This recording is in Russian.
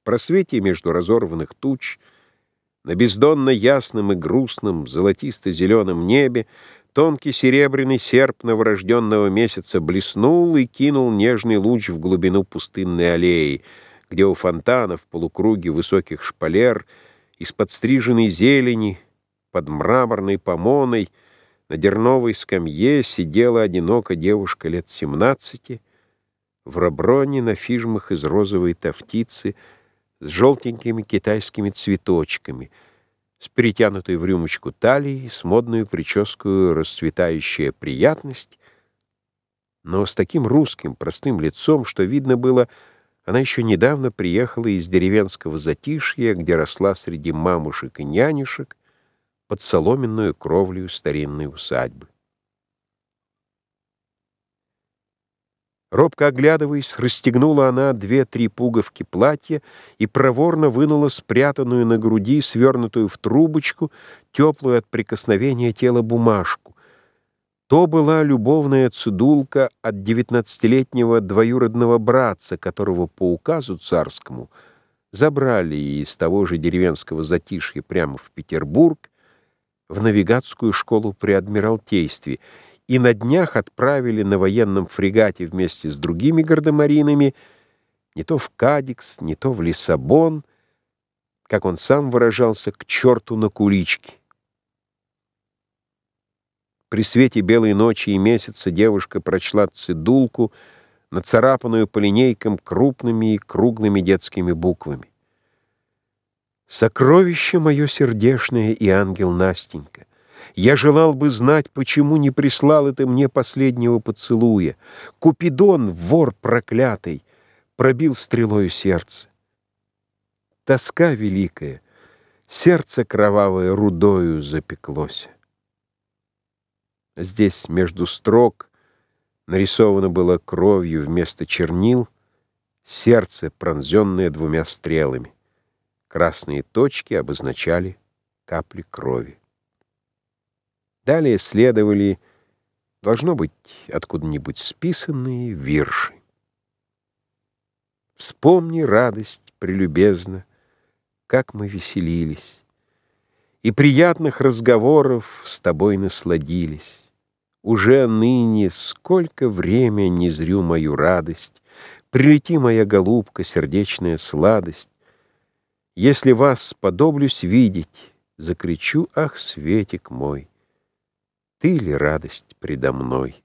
В просвете между разорванных туч, на бездонно ясном и грустном золотисто-зеленом небе тонкий серебряный серп новорожденного месяца блеснул и кинул нежный луч в глубину пустынной аллеи, где у фонтана в полукруге высоких шпалер из подстриженной зелени под мраморной помоной на дерновой скамье сидела одиноко девушка лет семнадцати в раброне на фижмах из розовой тафтицы с желтенькими китайскими цветочками, с перетянутой в рюмочку талией, с модную прическу расцветающая приятность, но с таким русским простым лицом, что видно было, она еще недавно приехала из деревенского затишья, где росла среди мамушек и нянюшек под соломенную кровлю старинной усадьбы. Робко оглядываясь, расстегнула она две-три пуговки платья и проворно вынула спрятанную на груди, свернутую в трубочку, теплую от прикосновения тела бумажку. То была любовная цедулка от девятнадцатилетнего двоюродного братца, которого по указу царскому забрали из того же деревенского затишья прямо в Петербург, в навигатскую школу при Адмиралтействе — и на днях отправили на военном фрегате вместе с другими гардемаринами не то в Кадикс, не то в Лиссабон, как он сам выражался, к черту на кулички. При свете белой ночи и месяца девушка прочла цедулку, нацарапанную по линейкам крупными и круглыми детскими буквами. «Сокровище мое сердешное и ангел Настенька, я желал бы знать, почему не прислал это мне последнего поцелуя. Купидон, вор проклятый, пробил стрелою сердце. Тоска великая, сердце кровавое рудою запеклось. Здесь между строк нарисовано было кровью вместо чернил сердце, пронзенное двумя стрелами. Красные точки обозначали капли крови. Далее следовали, должно быть, откуда-нибудь списанные вирши. Вспомни радость прелюбезно, как мы веселились, И приятных разговоров с тобой насладились. Уже ныне сколько время не зрю мою радость, Прилети, моя голубка, сердечная сладость. Если вас сподоблюсь видеть, Закричу, ах, светик мой! Ты ли радость предо мной?